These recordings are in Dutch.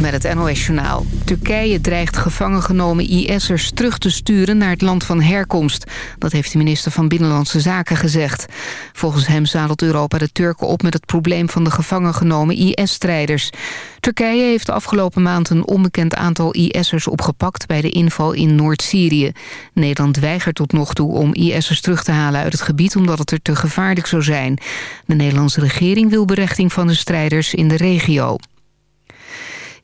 Met het NOS Journaal. Turkije dreigt gevangen genomen IS'ers terug te sturen naar het land van herkomst. Dat heeft de minister van Binnenlandse Zaken gezegd. Volgens hem zadelt Europa de Turken op met het probleem van de gevangen genomen IS-strijders. Turkije heeft afgelopen maand een onbekend aantal IS'ers opgepakt... bij de inval in Noord-Syrië. Nederland weigert tot nog toe om IS'ers terug te halen uit het gebied... omdat het er te gevaarlijk zou zijn. De Nederlandse regering wil berechting van de strijders in de regio.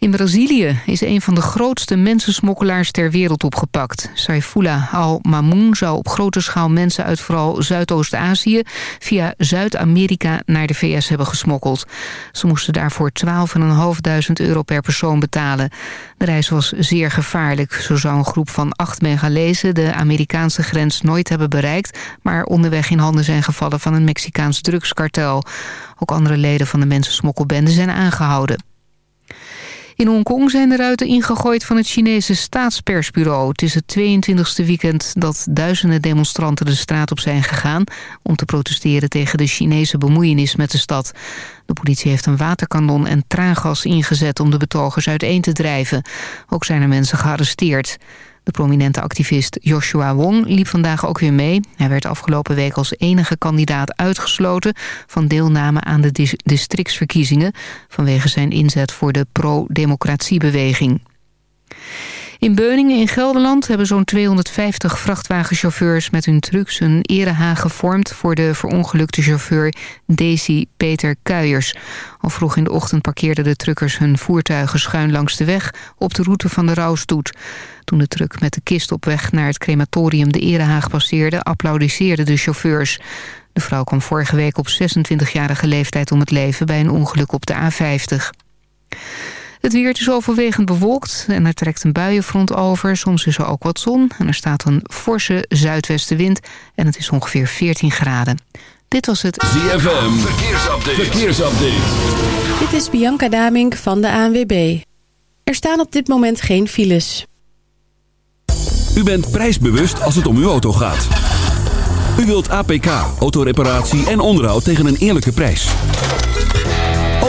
In Brazilië is een van de grootste mensensmokkelaars ter wereld opgepakt. Saifullah al-Mamoun zou op grote schaal mensen uit vooral Zuidoost-Azië... via Zuid-Amerika naar de VS hebben gesmokkeld. Ze moesten daarvoor 12.500 euro per persoon betalen. De reis was zeer gevaarlijk. Zo zou een groep van acht Bengalezen de Amerikaanse grens nooit hebben bereikt... maar onderweg in handen zijn gevallen van een Mexicaans drugskartel. Ook andere leden van de mensensmokkelbende zijn aangehouden. In Hongkong zijn de ruiten ingegooid van het Chinese staatspersbureau. Het is het 22e weekend dat duizenden demonstranten de straat op zijn gegaan... om te protesteren tegen de Chinese bemoeienis met de stad. De politie heeft een waterkanon en traangas ingezet om de betogers uiteen te drijven. Ook zijn er mensen gearresteerd. De prominente activist Joshua Wong liep vandaag ook weer mee. Hij werd afgelopen week als enige kandidaat uitgesloten... van deelname aan de districtsverkiezingen... vanwege zijn inzet voor de pro-democratiebeweging. In Beuningen in Gelderland hebben zo'n 250 vrachtwagenchauffeurs met hun trucks een erehaag gevormd voor de verongelukte chauffeur Daisy Peter Kuijers. Al vroeg in de ochtend parkeerden de truckers hun voertuigen schuin langs de weg op de route van de rouwstoet. Toen de truck met de kist op weg naar het crematorium de erehaag passeerde, applaudisseerden de chauffeurs. De vrouw kwam vorige week op 26-jarige leeftijd om het leven bij een ongeluk op de A50. Het weer is overwegend bewolkt en er trekt een buienfront over. Soms is er ook wat zon en er staat een forse zuidwestenwind en het is ongeveer 14 graden. Dit was het ZFM Verkeersupdate. Verkeersupdate. Dit is Bianca Damink van de ANWB. Er staan op dit moment geen files. U bent prijsbewust als het om uw auto gaat. U wilt APK, autoreparatie en onderhoud tegen een eerlijke prijs.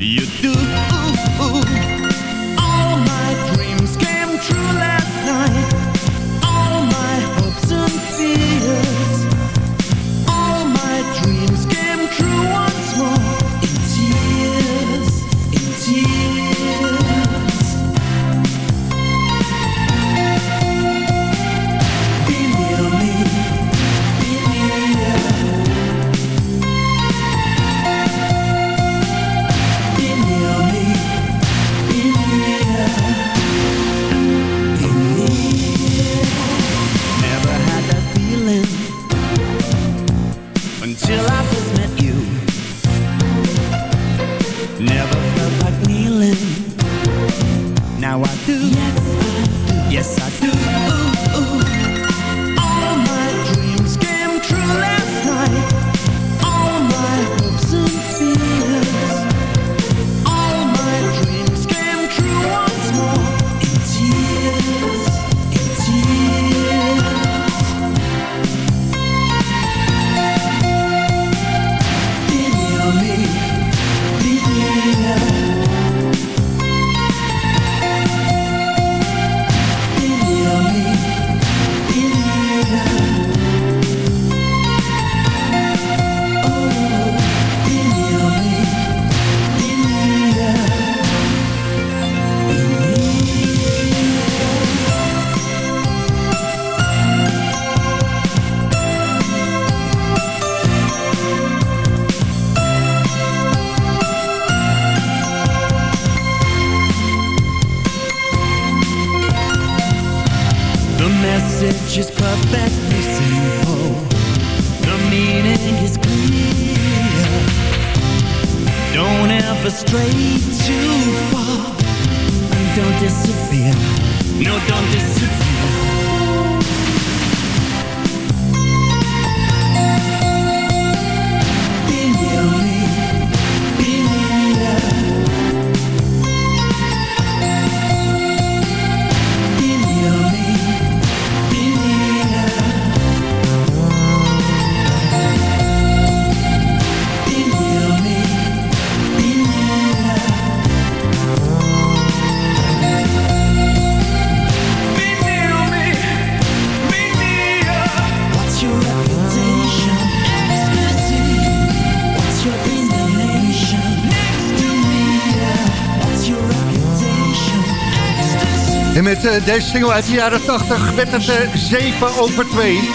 You do. All my dreams came true deze single uit de jaren 80 werd het eh, 7 over 2.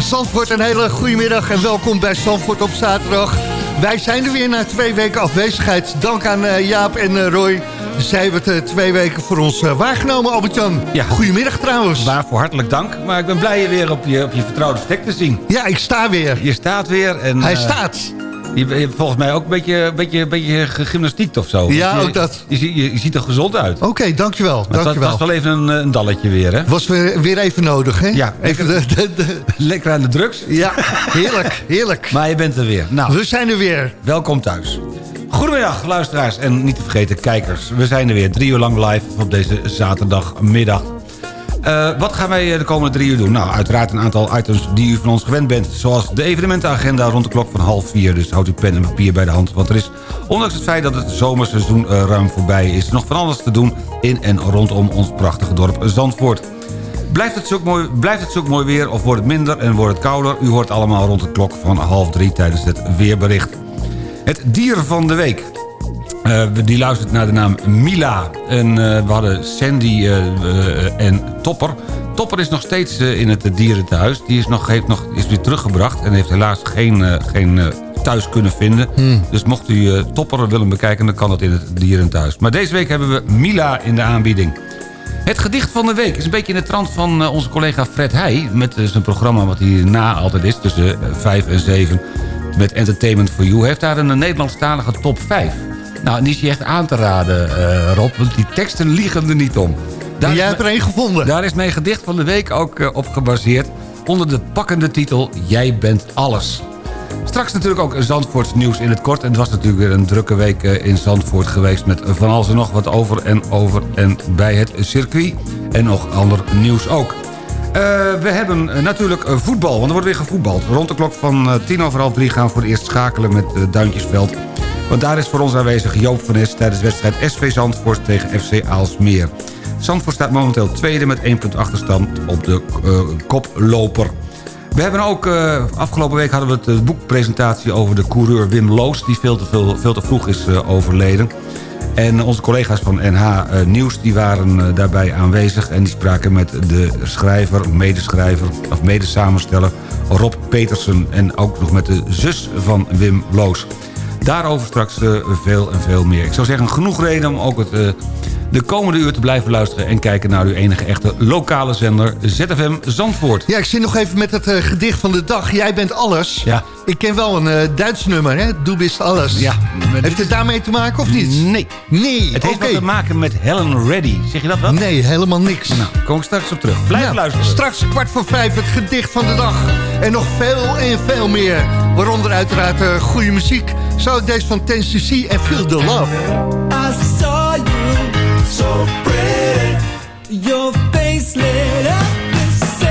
Zandvoort, een hele goede middag en welkom bij Zandvoort op zaterdag. Wij zijn er weer na twee weken afwezigheid. Dank aan eh, Jaap en eh, Roy. Zij hebben het eh, twee weken voor ons eh, waargenomen, Albert-Jan. Ja. Goedemiddag trouwens. Waarvoor hartelijk dank. Maar ik ben blij je weer op je, op je vertrouwde stek te zien. Ja, ik sta weer. Je staat weer. En, Hij eh, staat. Je, hebt volgens mij ook een beetje, beetje, beetje gegymnastiekt of zo. Ja, je, ook dat. Je, ziet- je, je ziet er gezond uit. Oké, dankjewel. Maar het was, dankjewel. was wel even een, een dalletje weer, hè? Was weer, weer even nodig, hè? Ja, even de, de, de- Lekker aan de drugs. ja, heerlijk, heerlijk. Maar je bent er weer. Nou, We zijn er weer. welkom thuis. Goedemiddag, luisteraars en niet te vergeten kijkers. We zijn er weer drie uur lang live op deze zaterdagmiddag. Eh, wat gaan wij eh, de komende drie uur doen? Nou, uiteraard een aantal items die u van ons gewend bent. Zoals de evenementenagenda rond de klok van half vier. Dus houdt uw pen en papier bij de hand. Want er is, ondanks het feit dat het zomerseizoen eh, ruim voorbij is... nog van alles te doen in en rondom ons prachtige dorp Zandvoort. Blijft het, zulk mooi, blijft het mooi weer of wordt het minder en wordt het kouder? U hoort allemaal rond de klok van half drie tijdens het weerbericht. Het dier van de week. Eh, die luistert naar de naam Mila. En eh, we hadden Sandy eh, en Topper. Topper is nog steeds in het dierentehuis. Die is, nog, heeft nog, is weer teruggebracht en heeft helaas geen, geen thuis kunnen vinden. Dus mocht u Topper willen bekijken, dan kan dat in het dierentehuis. Maar deze week hebben we Mila in de aanbieding. Het gedicht van de week is een beetje in de trant van onze collega Fred Heij... met zijn programma wat hierna altijd is, tussen 5 en 7... met Entertainment for You, Hij heeft daar een Nederlandstalige top 5. Nou, en die is je echt aan te raden, eh, Rob, want die teksten liegen er niet om. Daar Jij hebt er één gevonden. Daar is mijn gedicht van de week ook eh, op gebaseerd... onder de pakkende titel Jij bent alles. Straks natuurlijk ook Zandvoorts nieuws in het kort. En het was natuurlijk weer een drukke week eh, in Zandvoort geweest... met van alles en nog wat over en over en bij het circuit. En nog ander nieuws ook. We hebben natuurlijk voetbal, want er wordt weer gevoetbald. Rond de klok van tien over half drie gaan we voor het eerst schakelen met Duintjesveld. Want daar is voor ons aanwezig Joop van Nes tijdens de wedstrijd SV Zandvoort tegen FC Aalsmeer. Zandvoort staat momenteel tweede met 1 punt achterstand op de eh, koploper. We hebben ook, eh, afgelopen week hadden we het eh, boekpresentatie over de coureur Wim Loos... die veel te, veel, te vroeg is overleden. En onze collega's van NH Nieuws die waren daarbij aanwezig... en die spraken met de schrijver, medeschrijver of medesamensteller Rob Petersen... en ook nog met de zus van Wim Loos. Daarover straks eh, veel en veel meer. Ik zou zeggen, genoeg reden om ook het, eh, de komende uur te blijven luisteren... en kijken naar uw enige echte lokale zender ZFM Zandvoort. Ja, ik zit nog even met het eh, gedicht van de dag. Jij bent alles. Ja. Ik ken wel een Duits nummer, hè? Du bist alles. Ja. Heeft het daarmee te maken of niet? Nee. Nee, Het heeft wat te maken met Helen Reddy. Zeg je dat wel? Nee, helemaal niks. Nou, kom ik straks op terug. Blijf Nou, luisteren. Straks kwart voor vijf het gedicht van de dag. En nog veel en veel meer. Waaronder uiteraard goede muziek. Zo ook deze van Ten CC en Feel the Love. I saw you so pretty. Your face lit up the city.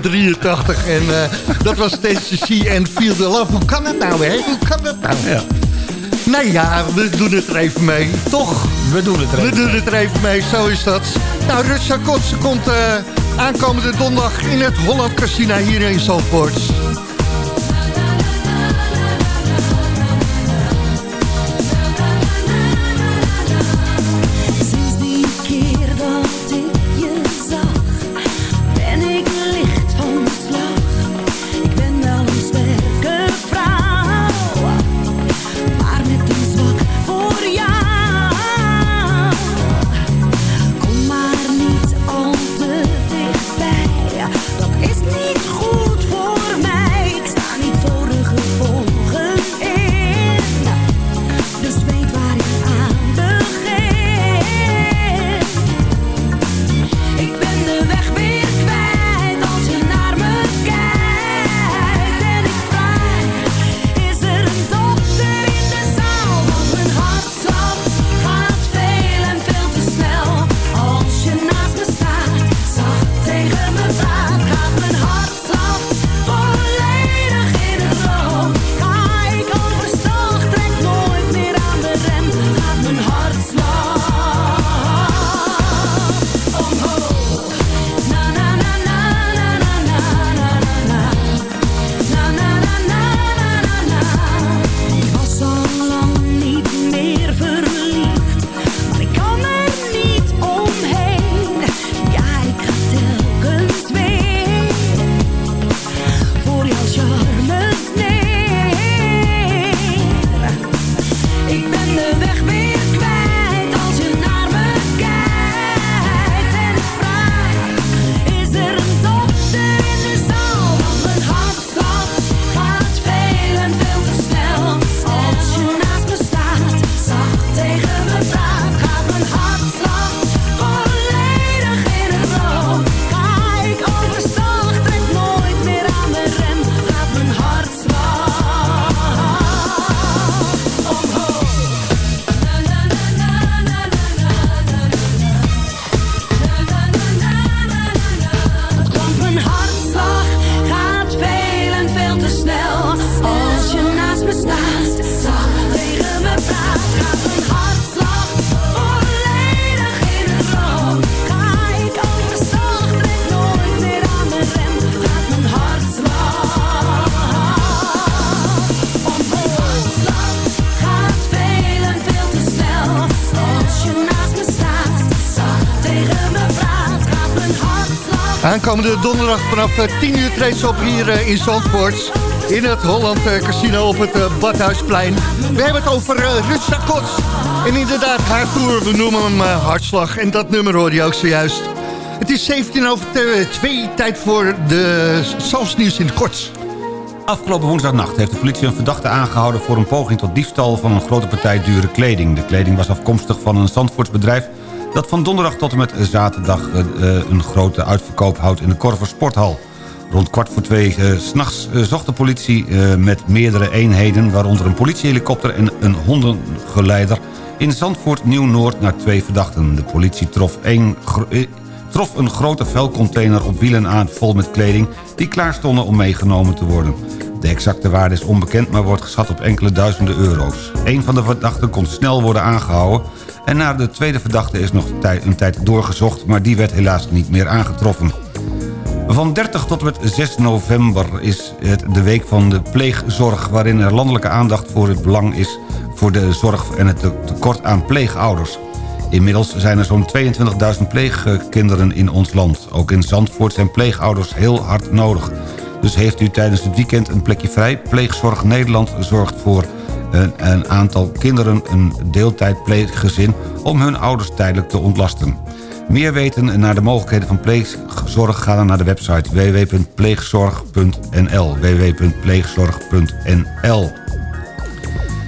83 eh, En eh, dat was TCC en Feel the Love. Hoe kan dat nou, hè? Hoe kan dat nou? Ja. Nou ja, we doen het er even mee, toch? We doen het er even We doen het er even mee, zo is dat. Nou, Russia Kotsen komt eh, aankomende donderdag in het Holland Casino hier in Zandvoort. Aankomende donderdag vanaf eh, 10 uur treedt op hier eh, in Zandvoort. In het Holland eh, Casino op het eh, Badhuisplein. We hebben het over Rutsa Kot. En inderdaad, haar tour, we noemen hem eh, Hartslag. En dat nummer hoor je ook zojuist. Het is 17 over 2, tijd voor de Zalfsnieuws in het kort. Afgelopen woensdagnacht heeft de politie een verdachte aangehouden... voor een poging tot diefstal van een grote partij dure kleding. De kleding was afkomstig van een Zandvoortsbedrijf... dat van donderdag tot en met zaterdag uh, een grote uitverkoop houdt... in de Korver Sporthal. Rond kwart voor twee uh, s'nachts zocht de politie met meerdere eenheden... waaronder een politiehelikopter en een hondengeleider... in Zandvoort Nieuw-Noord naar twee verdachten. De politie trof trof een grote vuilcontainer op wielen aan vol met kleding... die klaar stonden om meegenomen te worden. De exacte waarde is onbekend, maar wordt geschat op enkele duizenden euro's. Een van de verdachten kon snel worden aangehouden... en naar de tweede verdachte is nog een tijd doorgezocht... maar die werd helaas niet meer aangetroffen. Van 30 tot en met 6 november is het de week van de pleegzorg... waarin er landelijke aandacht voor het belang is voor de zorg en het tekort aan pleegouders. Inmiddels zijn er zo'n 22.000 pleegkinderen in ons land. Ook in Zandvoort zijn pleegouders heel hard nodig. Dus heeft u tijdens het weekend een plekje vrij? Pleegzorg Nederland zorgt voor een, een aantal kinderen een deeltijd pleeggezin... om hun ouders tijdelijk te ontlasten. Meer weten en naar de mogelijkheden van pleegzorg... ga dan naar de website www.pleegzorg.nl www.pleegzorg.nl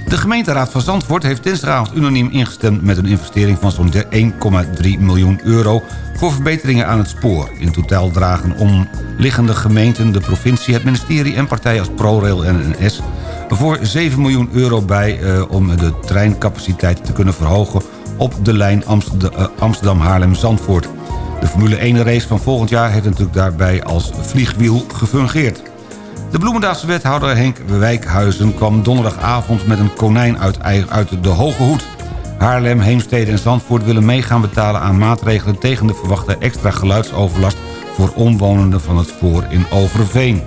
de gemeenteraad van Zandvoort heeft dinsdagavond unaniem ingestemd... met een investering van zo'n 1,3 miljoen euro... voor verbeteringen aan het spoor. In totaal dragen omliggende gemeenten, de provincie... het ministerie en partijen als ProRail en NS... voor 7 miljoen euro bij uh, om de treincapaciteit te kunnen verhogen... op de lijn Amsterdam-Haarlem-Zandvoort. De Formule 1-race van volgend jaar heeft natuurlijk daarbij als vliegwiel gefungeerd. De Bloemendaalse wethouder Henk Wijkhuizen kwam donderdagavond met een konijn uit, uit de Hoge Hoed. Haarlem, Heemstede en Zandvoort willen meegaan betalen aan maatregelen tegen de verwachte extra geluidsoverlast voor omwonenden van het spoor in Overveen.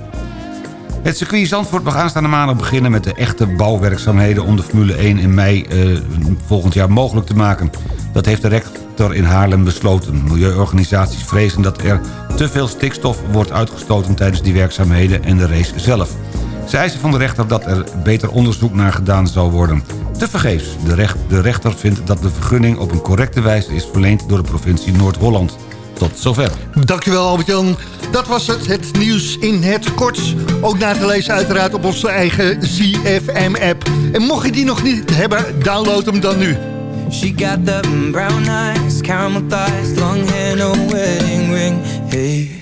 Het circuit Zandvoort mag aanstaande maandag beginnen met de echte bouwwerkzaamheden om de Formule 1 in mei eh, volgend jaar mogelijk te maken. Dat heeft de rector in Haarlem besloten. Milieuorganisaties vrezen dat er te veel stikstof wordt uitgestoten tijdens die werkzaamheden en de race zelf. Ze eisen van de rechter dat er beter onderzoek naar gedaan zou worden. Te vergeefs. De, recht, de rechter vindt dat de vergunning op een correcte wijze is verleend door de provincie Noord-Holland. Tot zover. Dankjewel Albert-Jan. Dat was het, het nieuws in het kort. Ook na te lezen uiteraard op onze eigen ZFM-app. En mocht je die nog niet hebben, download hem dan nu. She got the brown eyes, caramel thighs, long hair, no wedding ring. Hey,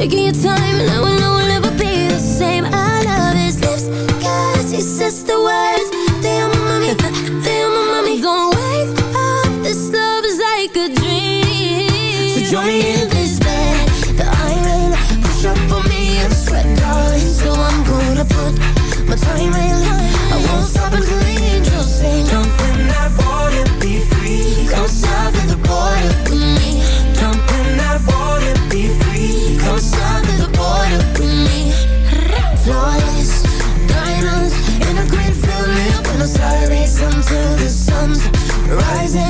shaking your time And I will know we'll never be the same. I love his lips, cause he says the words. Mami, te amo mami Don't wake up, this love is like a dream. So join me in this bed that I'm in Push up on me and sweat, darling. So I'm gonna put my time in rising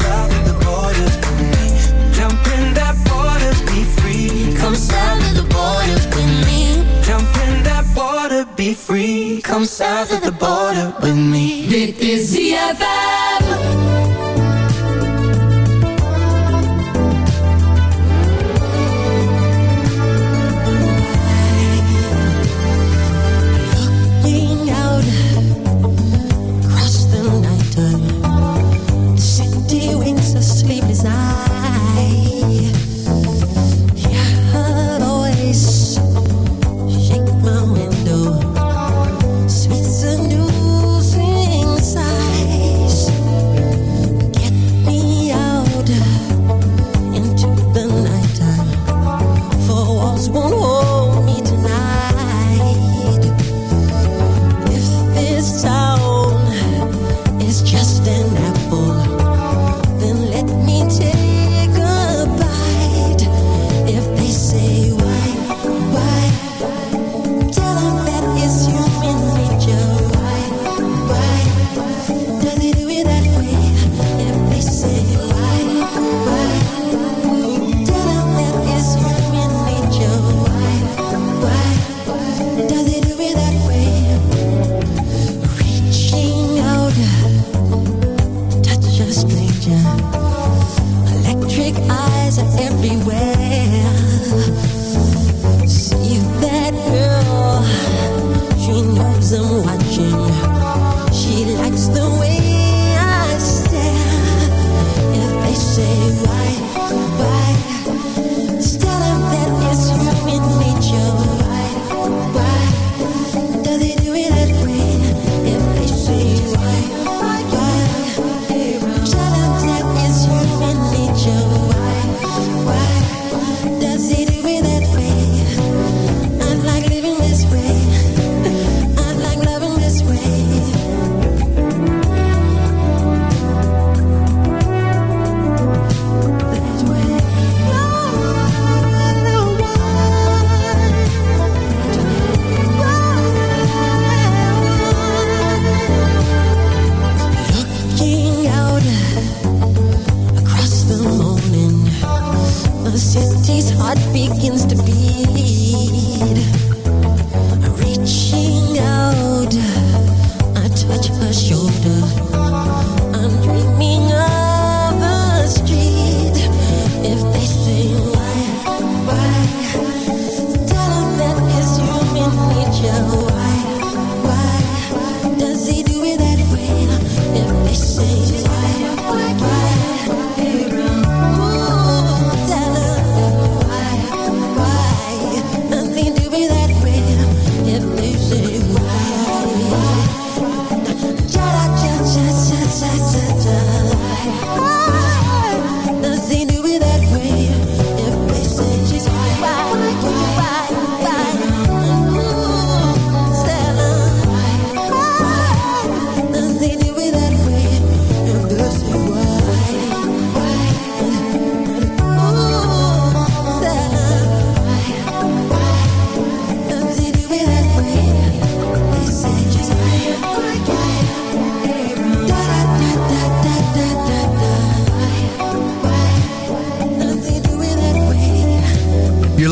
South of the border with me. Jump in that water, be free. Come south of the border with me. Jump in that be free. Come south of the border with me. Is ZFM.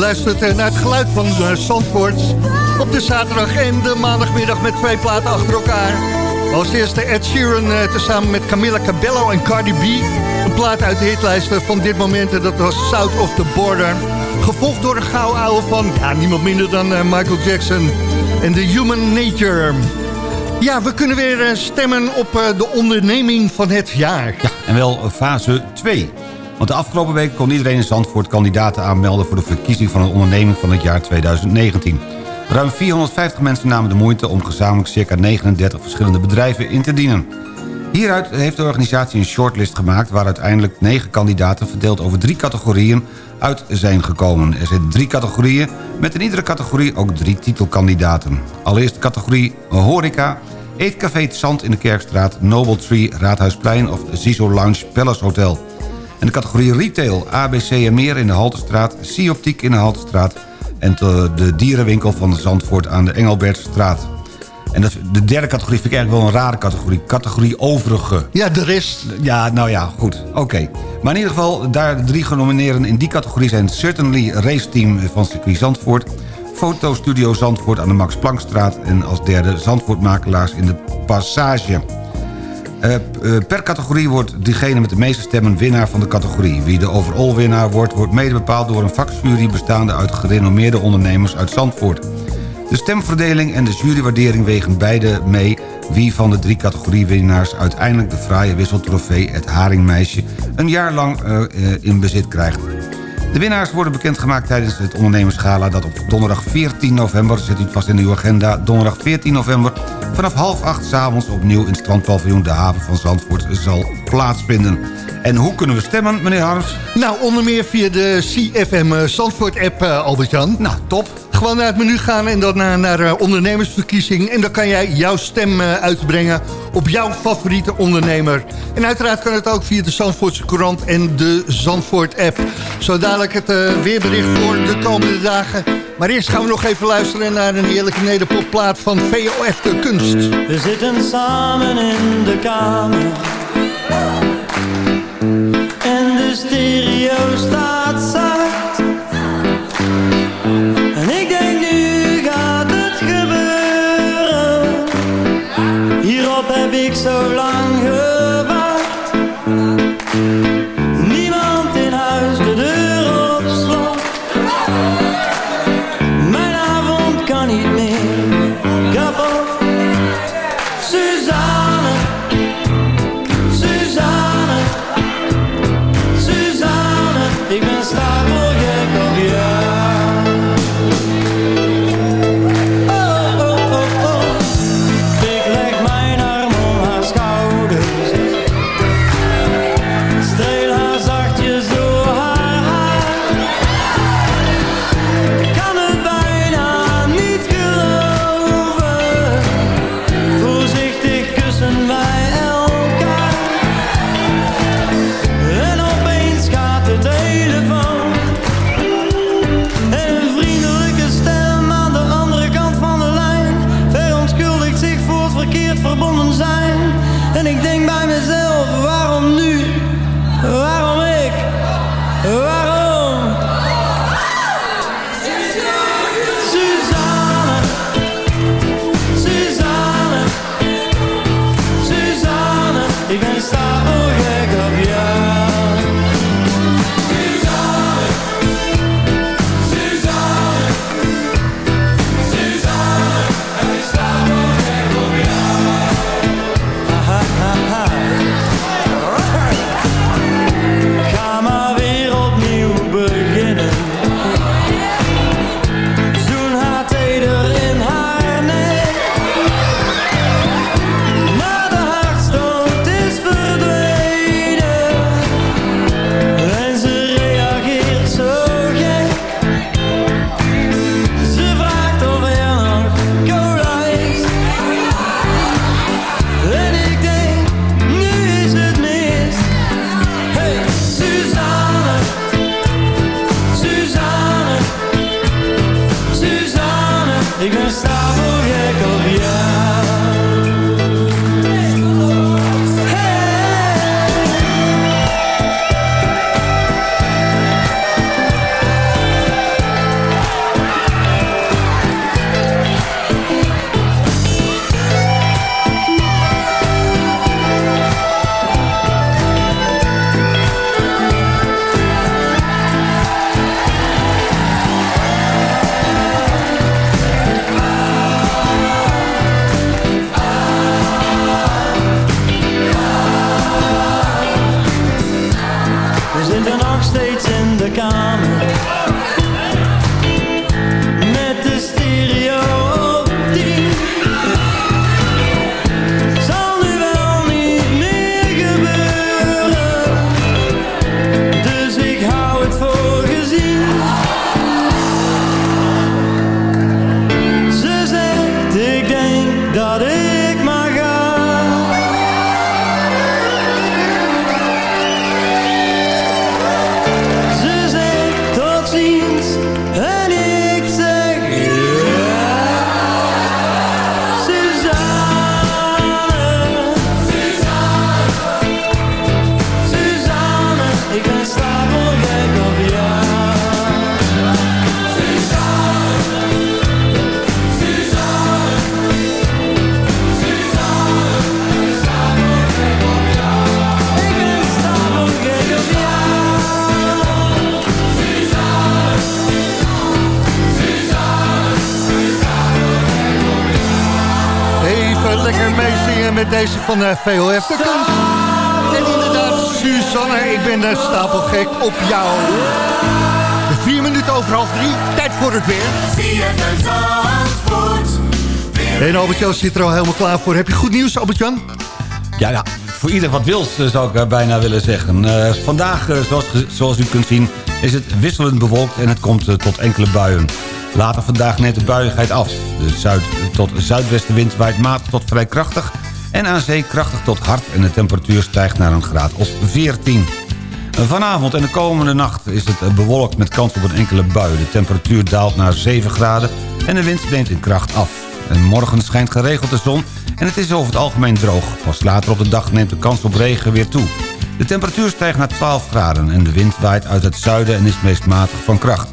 Luistert eh, naar het geluid van uh, Zandvoort op de zaterdag en de maandagmiddag met twee platen achter elkaar. Als eerste Ed Sheeran uh, tezamen met Camilla Cabello en Cardi B. Een plaat uit de hitlijsten van dit moment. En dat was South of the Border. Gevolgd door een gouden ouwe van ja, niemand minder dan Michael Jackson. En The Human Nature. Ja, we kunnen weer stemmen op de onderneming van het jaar. Ja, en wel fase 2. De afgelopen week kon iedereen in Zandvoort kandidaten aanmelden... voor de verkiezing van een onderneming van het jaar 2019. Ruim 450 mensen namen de moeite om gezamenlijk circa 39 verschillende bedrijven in te dienen. Hieruit heeft de organisatie een shortlist gemaakt... waar uiteindelijk 9 kandidaten verdeeld over drie categorieën uit zijn gekomen. Er zijn drie categorieën, met in iedere categorie ook drie titelkandidaten. Allereerst de categorie Horeca, Eetcafé Zand in de Kerkstraat... Noble Tree, Raadhuisplein of Ziso Lounge Palace Hotel. En de categorie Retail, ABC en Meer in de Haltestraat... Sioptiek in de Haltestraat en de dierenwinkel van Zandvoort aan de Engelbertstraat. En dat, de derde categorie vind ik eigenlijk wel een rare categorie. Categorie overige. Ja, de rest. Ja, nou ja, goed. Oké. Maar in ieder geval, daar de drie genomineerden in die categorie zijn... Certainly Race Team van circuit Zandvoort... Fotostudio Zandvoort aan de Max Planckstraat... en als derde Zandvoortmakelaars in de Passage. Uh, per categorie wordt diegene met de meeste stemmen winnaar van de categorie. Wie de overall winnaar wordt, wordt mede bepaald door een vakjury... bestaande uit gerenommeerde ondernemers uit Zandvoort. De stemverdeling en de jurywaardering wegen beide mee... wie van de drie categoriewinnaars uiteindelijk de fraaie wisseltrofee... het Haringmeisje een jaar lang uh, in bezit krijgt. De winnaars worden bekendgemaakt tijdens het ondernemersgala... dat op donderdag 14 november, zet u het vast in uw agenda... donderdag 14 november vanaf half acht s'avonds opnieuw in het strandpaviljoen... de haven van Zandvoort zal plaatsvinden. En hoe kunnen we stemmen, meneer Harms? Nou, onder meer via de CFM Zandvoort-app, uh, Albert-Jan. Nou, top. Gewoon naar het menu gaan en dan naar, uh, ondernemersverkiezing. En dan kan jij jouw stem uh, uitbrengen op jouw favoriete ondernemer. En uiteraard kan het ook via de Zandvoortse Courant en de Zandvoort-app. Zo dadelijk het uh, weerbericht voor de komende dagen. Maar eerst gaan we nog even luisteren naar een heerlijke nederpopplaat van VOF de Kunst. We zitten samen in de kamer. En de stereo staat met deze van uh, VOF. De kans. En inderdaad, Suzanne, ik ben de stapelgek op jou. Vier minuten over half drie, tijd voor het weer. En Albert-Jan zit er al helemaal klaar voor. Heb je goed nieuws, Albert-Jan? Ja, ja, voor ieder wat wils eh, zou ik eh, bijna willen zeggen. Eh, vandaag, eh, zoals, zoals u kunt zien, is het wisselend bewolkt en het komt eh, tot enkele buien. Later vandaag neemt de buiigheid af. De zuid- tot zuidwestenwind waait matig tot vrij krachtig... en aan zee krachtig tot hard en de temperatuur stijgt naar een graad of 14. Vanavond en de komende nacht is het bewolkt met kans op een enkele bui. De temperatuur daalt naar 7 graden en de wind neemt in kracht af. En morgen schijnt geregeld de zon en het is over het algemeen droog. Pas later op de dag neemt de kans op regen weer toe. De temperatuur stijgt naar 12 graden en de wind waait uit het zuiden en is meest matig van kracht.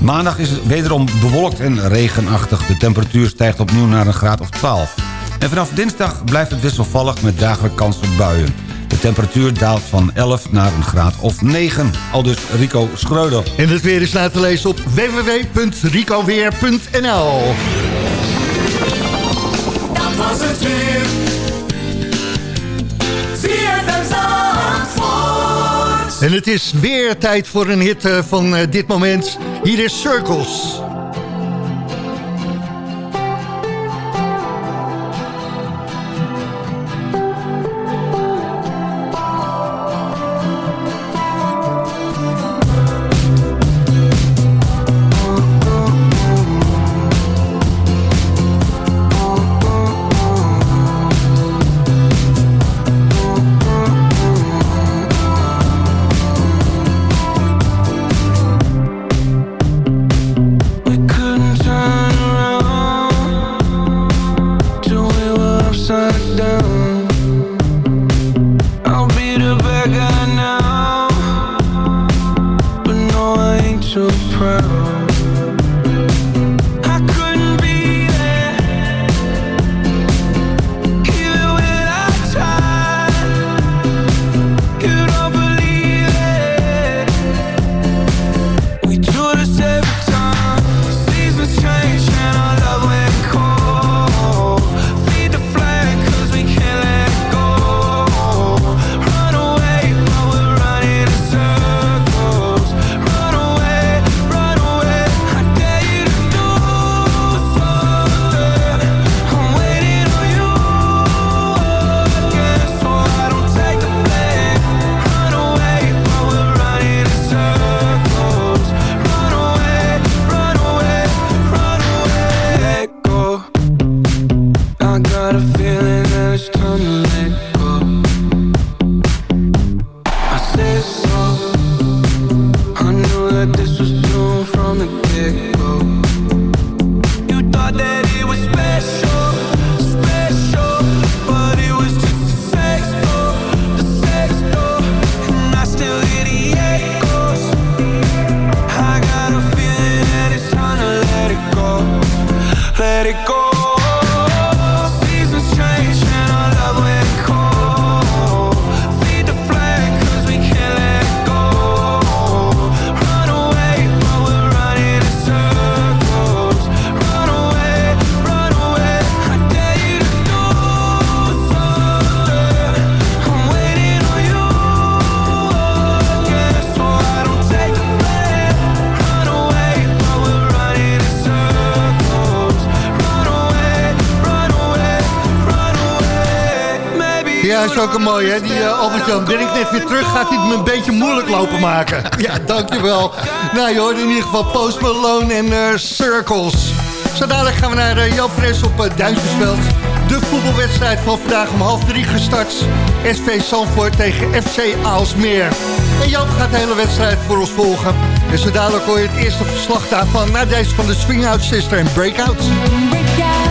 Maandag is het wederom bewolkt en regenachtig. De temperatuur stijgt opnieuw naar een graad of 12. En vanaf dinsdag blijft het wisselvallig met dagelijks kans op buien. De temperatuur daalt van 11 naar een graad of 9. Al dus Rico Schreuder. En het weer is na te lezen op www.ricoweer.nl Dat was het weer. En het is weer tijd voor een hit eh, van eh, dit moment. Hier is Circles. Is ook een mooi, hè? Die uh, Albert-Jan, ben ik net weer terug, gaat hij me een beetje moeilijk lopen maken. Ja, dankjewel. Nou, je hoort in ieder geval Post Malone en uh, Circles. Zo dadelijk gaan we naar uh, Joop Fres op uh, Duintjesveld. De voetbalwedstrijd van vandaag om half drie gestart. SV Zandvoort tegen FC Aalsmeer. En Joop gaat de hele wedstrijd voor ons volgen. En zo hoor je het eerste verslag daarvan... naar deze van de Swing Out Sister en Breakout. When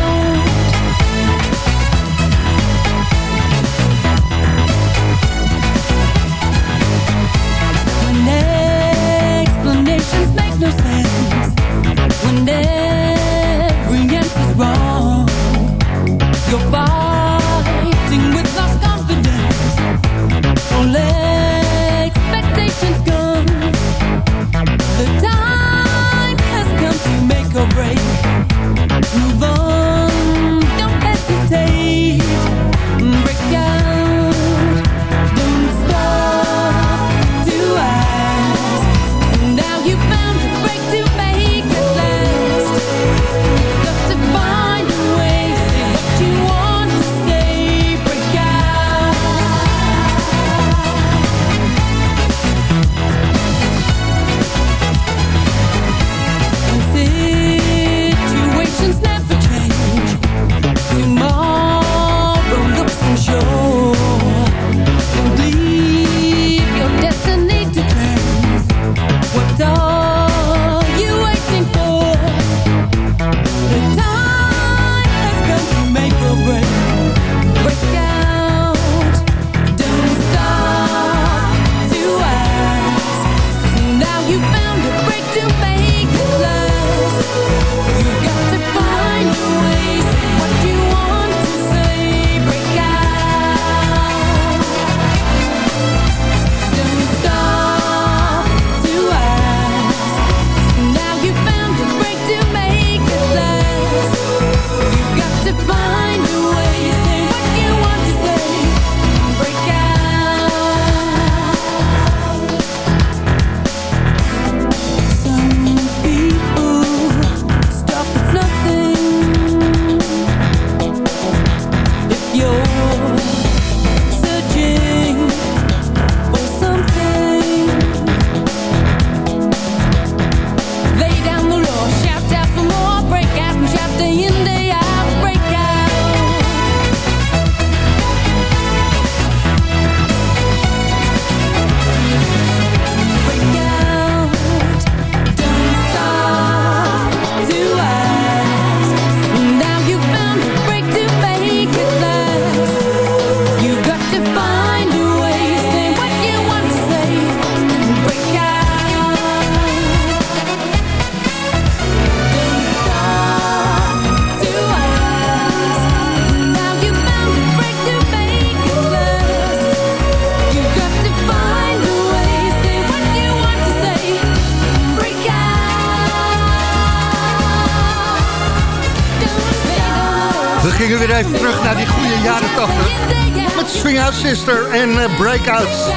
gingen weer even terug naar die goede jaren 80. Met Swing Out Sister en uh, Breakouts.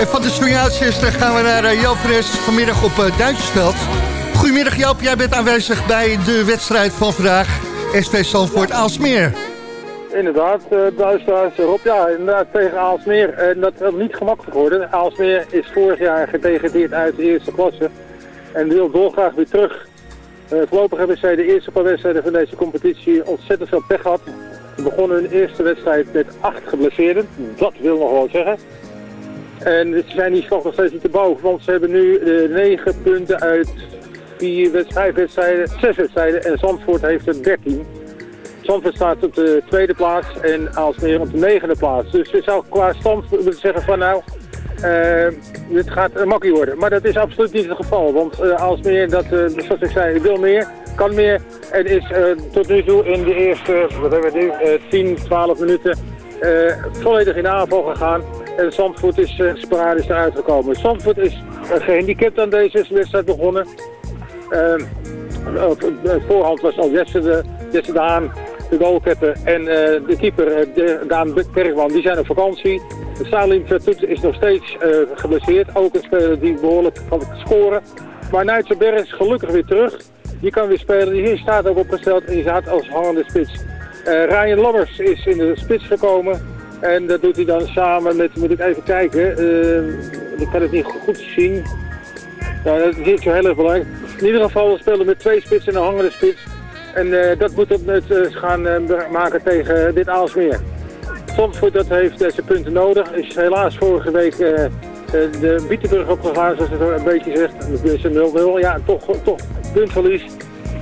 En van de Swing Out Sister gaan we naar uh, vanmiddag op uh, Duintjesveld. Goedemiddag Joop, jij bent aanwezig bij de wedstrijd van vandaag. SV Zandvoort Aalsmeer. Inderdaad, uh, luisteraars, Rob, ja, inderdaad tegen Aalsmeer. En dat is niet gemakkelijk geworden. Aalsmeer is vorig jaar gedegradeerd uit de eerste klasse. En wil dolgraag weer terug. Uh, voorlopig hebben zij de eerste paar wedstrijden van deze competitie ontzettend veel pech gehad. Ze begonnen hun eerste wedstrijd met acht geblesseerden. Dat wil nog wel zeggen. En ze zijn die slag nog steeds niet te boven, want ze hebben nu uh, negen punten uit vier wedstrijden, vijf wedstrijden, zes wedstrijden. En Zandvoort heeft er dertien. Zandvoort staat op de tweede plaats en Aalsmeer op de negende plaats. Dus je zou qua stand willen zeggen van nou, dit gaat uh, makkie worden. Maar dat is absoluut niet het geval. Want uh, Aalsmeer, dat, zoals ik zei, wil meer, kan meer. En is tot nu toe in de eerste, wat hebben we nu, 10, 12 minuten volledig in aanval gegaan. En Zandvoort is sporadisch eruit gekomen. Zandvoort is gehandicapt aan deze wedstrijd begonnen. op voorhand was al Jesse de, Jesse de goalkeeper en uh, de keeper de, Daan Bergman, die zijn op vakantie. Salim Vertoet is nog steeds uh, geblesseerd. Ook een speler die behoorlijk kan scoren. Maar Nijtsenberg is gelukkig weer terug. Die kan weer spelen. Die staat ook opgesteld en die staat als hangende spits. Ryan Lammers is in de spits gekomen. En dat doet hij dan samen met, moet ik even kijken, eh, ik kan het niet goed zien. Nou, dat is niet zo heel erg belangrijk. In ieder geval, spelen met twee spitsen en een hangende spits. En eh, dat moet het het eh, gaan eh, maken tegen dit Aalsmeer. Zandvoort dat heeft deze punten nodig. Is helaas vorige week de Bietenburg opgegaan, zoals het een beetje zegt. Dus een 0-0. Ja, toch, toch puntverlies.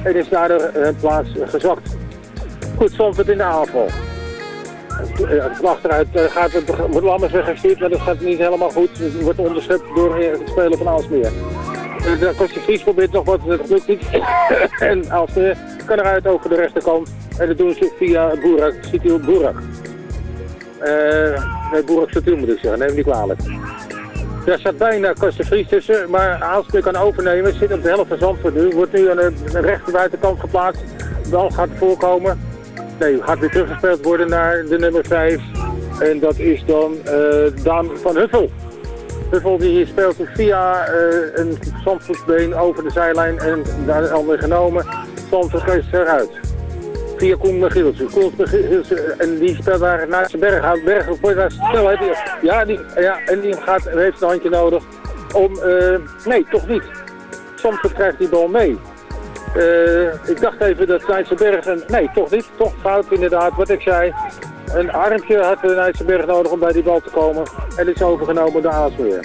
En is daardoor plaats gezakt. Goed, Zandvoort in de aanval. Uh, achteruit uh, gaat het, wordt Lammers weggestuurd, maar dat gaat niet helemaal goed. Het wordt onderschept door het spelen van Aalsmeer. Uh, de Kostje Vries probeert nog wat, dat lukt niet. en Aalsmeer kan eruit over de rechterkant. En dat doen ze via Boerak, Sitil Boerak. Uh, nee, Boerak Sitil moet ik zeggen, neem niet kwalijk. Daar staat bijna Kostje Vries tussen, maar Aalsmeer kan overnemen. Zit op de helft van Zandvoort nu. Wordt nu aan de, rechter buitenkant geplaatst. Bal gaat voorkomen. Nee, gaat weer teruggespeeld worden naar de nummer 5. En dat is dan uh, Daan van Huffel. Huffel die speelt via uh, een zandvoetsbeen over de zijlijn en daar dan weer genomen. Zandvoort geeft eruit. Via Koen Michielsen. Koen en die speelt daar de berg. Berg voor daar snelheid. Ja, die, ja, en die gaat, heeft een handje nodig om... Uh, nee, toch niet. Zandvoort krijgt die bal mee. Uh, ik dacht even dat Nijtsenberg... En, nee, toch niet. Toch fout inderdaad, wat ik zei. Een armpje had Nijtsenberg nodig om bij die bal te komen. En is overgenomen door Aalsmeer.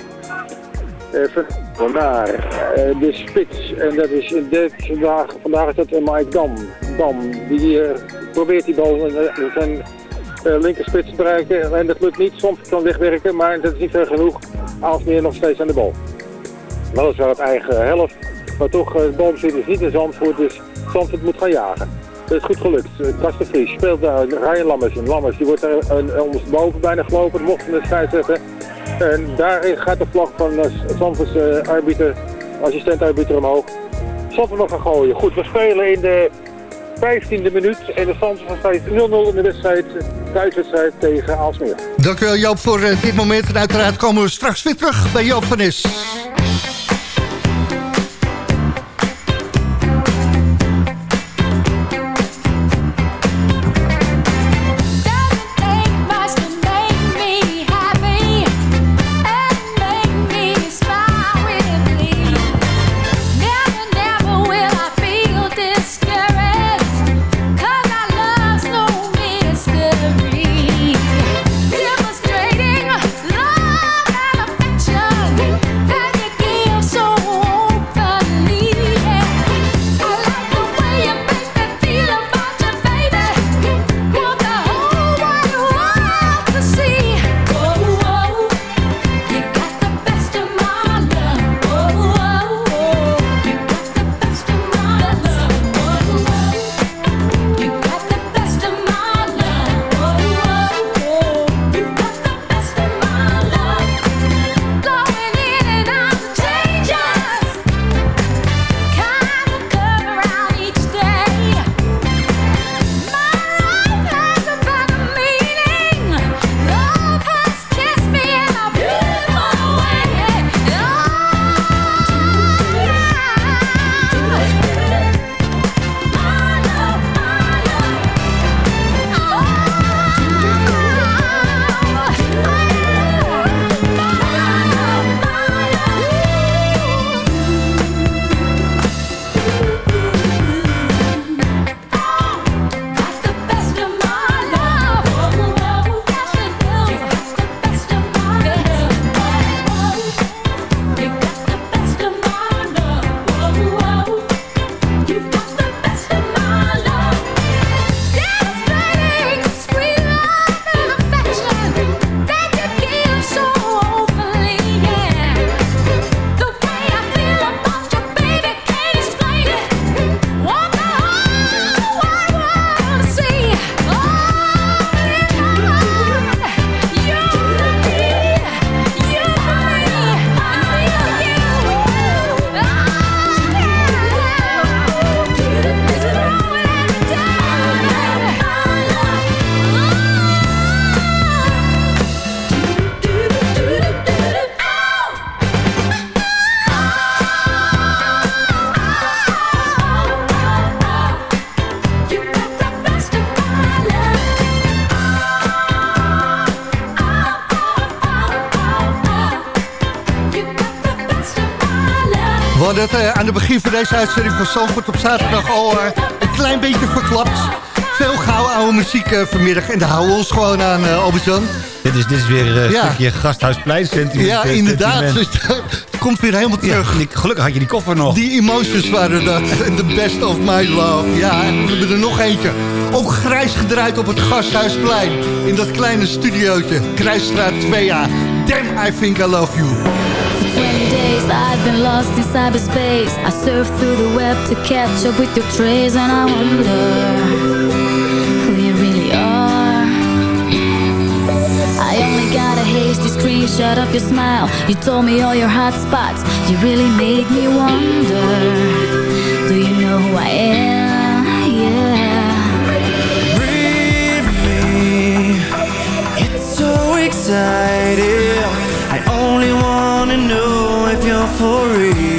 Even vandaar uh, de spits. En dat is dit, vandaag, vandaag is dat Mike Dam. Dam die uh, probeert die bal in zijn linkerspits te bereiken. En dat lukt niet. Soms kan wegwerken, maar dat is niet ver genoeg. Aalsmeer nog steeds aan de bal. Dat is wel het eigen helft. Maar toch, de balbezit is niet in Zandvoort, dus Zandvoort moet gaan jagen. Dat is goed gelukt. Kasten Vries speelt daar Ryan Lammers in. Lammers die wordt er ondersteboven bijna gelopen, mocht de zetten. En daar gaat de vlag van de uh, arbiter, assistent-arbiter omhoog. Zandvoort nog gaan gooien. Goed, we spelen in de 15e minuut en de Zandvoort staat 0-0 in de wedstrijd, thuiswedstrijd tegen Aalsmeer. Dankjewel Joop voor dit moment en uiteraard komen we straks weer terug bij Joop van Is. Het begin van deze uitzending van Zandvoort op zaterdag al eh, een klein beetje verklapt. Veel gouden oude muziek eh, vanmiddag en daar houden we ons gewoon aan, uh, Albert-Jan. Dit is, dit is weer een Ja. stukje gasthuisplein sentiment. Ja, eh, inderdaad. sentiment. Het komt weer helemaal terug. Ja, gelukkig had je die koffer nog. Die emotions waren dat. The best of my love. Ja, en we hebben er nog eentje. Ook grijs gedraaid op het Gasthuisplein. In dat kleine studiootje. Kruisstraat 2A. Damn, I think I love you. For 20 days I've been lost in cyberspace. I surf through the web to catch up with your trace, and I wonder who you really are. I only got a hasty screenshot of your smile. You told me all your hot spots. You really make me wonder. Do you know who I am? Yeah. Breathe me. So exciting. I only wanna know if you're for real.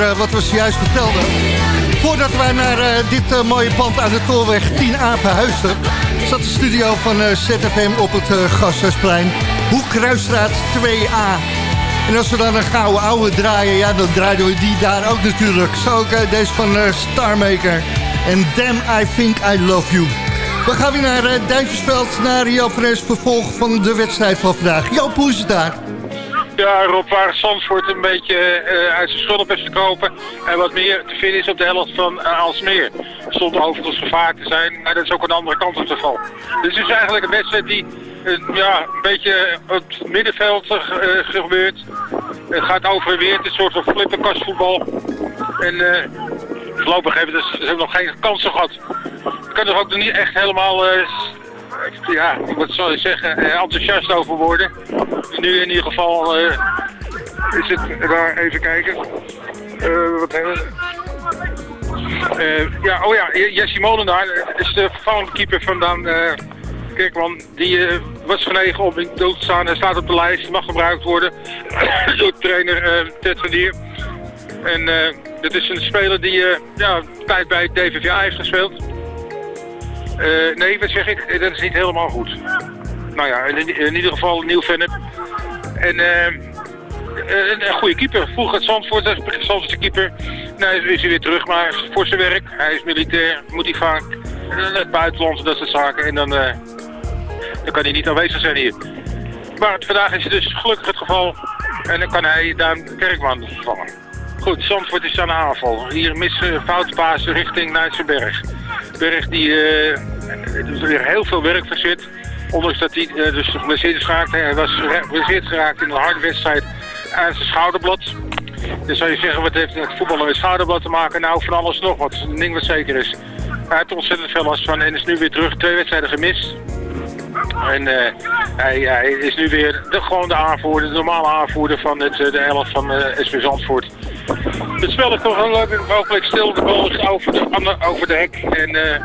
Eh, wat we zojuist vertelden. Voordat wij naar eh, dit eh, mooie pand aan de Tolweg 10A verhuisden... zat de studio van ZFM op het uh, Gasthuisplein. Hoekkruisstraat 2A. En als we dan een gouden oude draaien, ja, dan draaiden we die daar ook natuurlijk. Zo ook deze van Starmaker. En Damn, I Think I Love You. We gaan weer naar uh, naar Fres, vervolg van de wedstrijd van vandaag. Joop, hoe is het daar? Ja, Rob, waar Zandvoort een beetje eh, uit zijn schulp heeft gekopen. En wat meer te vinden is op de helft van uh, Alsmeer. Stond overigens gevaar te zijn, maar dat is ook de andere kant het geval. Dus het is eigenlijk een wedstrijd die eh, ja, een beetje op het middenveld eh, gebeurt. Het gaat over en weer, het is een soort van flipperkastvoetbal. En eh, voorlopig hebben we dus, nog geen kansen gehad. Ik kan er ook nog niet echt helemaal eh, ja, wat zal je zeggen, eh, enthousiast over worden. Nu in ieder geval uh, is het daar even kijken. Uh, wat hebben we? Ja, oh ja, Jessie Molenaar is de vervangende keeper van Daan Kerkman. Die was genegen om in dood te staan. Hij staat op de lijst, mag gebruikt worden door trainer Ted van Dier. En dat is een speler die ja, tijd bij DVVA heeft gespeeld. Uh, nee, wat zeg ik? Dat is niet helemaal goed. Nou ja, in, ieder geval nieuw Vennep. En uh, een, een goede keeper. Vroeger het Zandvoort, dat Zandvoortse keeper. Nou, is hij weer terug, maar voor zijn werk. Hij is militair, moet hij vaak naar het buitenland, dat soort zaken. En dan Dan kan hij niet aanwezig zijn hier. Maar vandaag is het dus gelukkig het geval. En dan kan hij Daan Kerkman vervangen. Goed, Zandvoort is aan de aanval. Hier missen foutpaas richting Nijtsenberg. Berg die eh, er heel veel werk verzet. Ondanks dat hij eh, dus geblesseerd is geraakt. Hij was geblesseerd geraakt in een harde wedstrijd aan zijn schouderblad. Dus zou je zeggen, wat heeft het voetballen met schouderblad te maken? Nou, van alles nog wat. Een ding wat zeker is. Hij heeft ontzettend veel last van en is nu weer terug. Twee wedstrijden gemist. En eh, hij, hij is nu weer de, gewoon de aanvoerder, de normale aanvoerder van het, eh, de helft van eh SV Zandvoort. Het spel is toch een mogelijk stil. De bal is over de, over hek. En eh,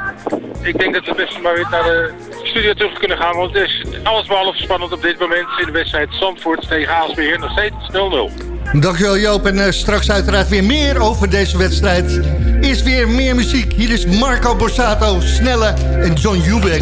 ik denk dat we best maar weer naar de studio terug kunnen gaan. Want het is alles behalve spannend op dit moment in de wedstrijd Zandvoort tegen Aalsbeheer. Nog steeds 0-0. Dankjewel Joop en eh, straks uiteraard weer meer over deze wedstrijd. Eerst weer meer muziek. Hier is Marco Borsato, Snelle en John Hubeck.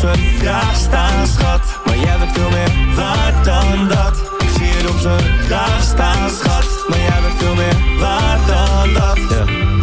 Zijn kraag staan, schat. Maar jij bent veel meer waard dan dat. Ik zie het op zijn kraag staan, schat. Maar jij bent veel meer waard dan dat.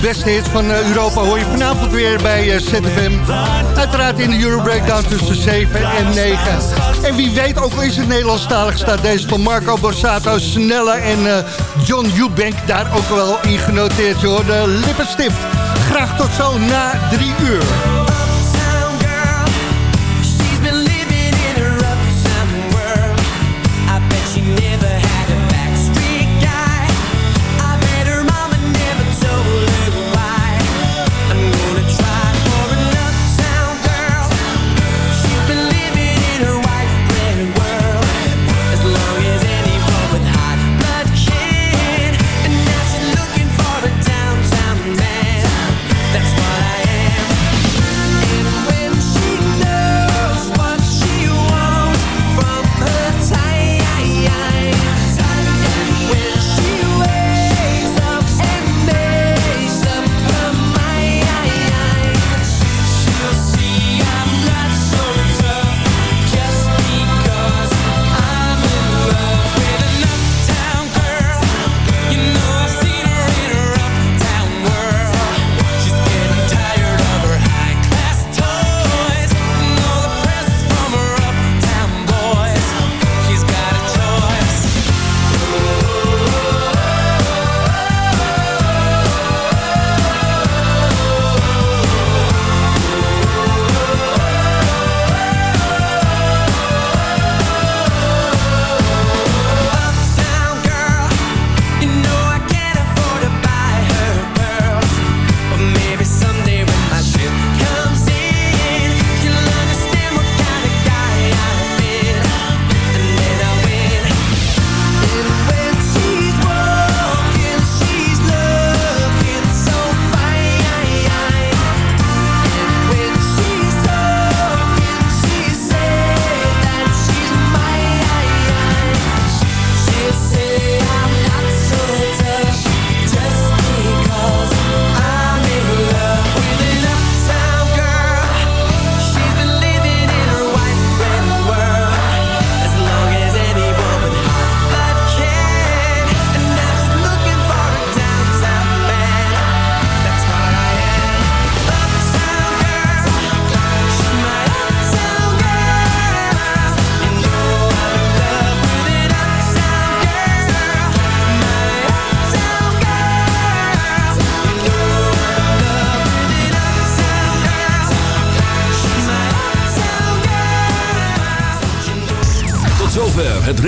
Beste hits van eh, Europa hoor je vanavond weer bij eh, ZFM. Uiteraard in de Euro Breakdown tussen 7 en 9. En wie weet, ook al is het Nederlandstalig, staat deze van Marco Borsato, Snelle en eh, John Eubank daar ook wel in genoteerd. Je de lippenstift. Graag tot zo na drie uur.